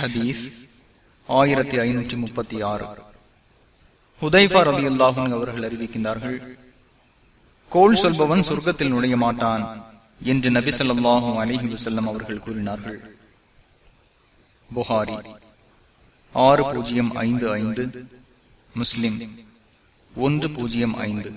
ஹதீஸ் ஆயிரத்தி ஐநூற்றி முப்பத்தி ஆறு. ஹுதைஃபா ரதி அல்லாஹும் அவர்கள் அறிவிக்கின்றார்கள் கோல் சொல்பவன் சொர்க்கத்தில் நுழைய மாட்டான் என்று நபி சொல்லாஹும் அலிஹி வசல்லம் அவர்கள் கூறினார்கள். புகாரி ஆறு பூஜ்ஜியம் ஐந்து ஐந்து முஸ்லிம் ஒன்று பூஜ்ஜியம் ஐந்து.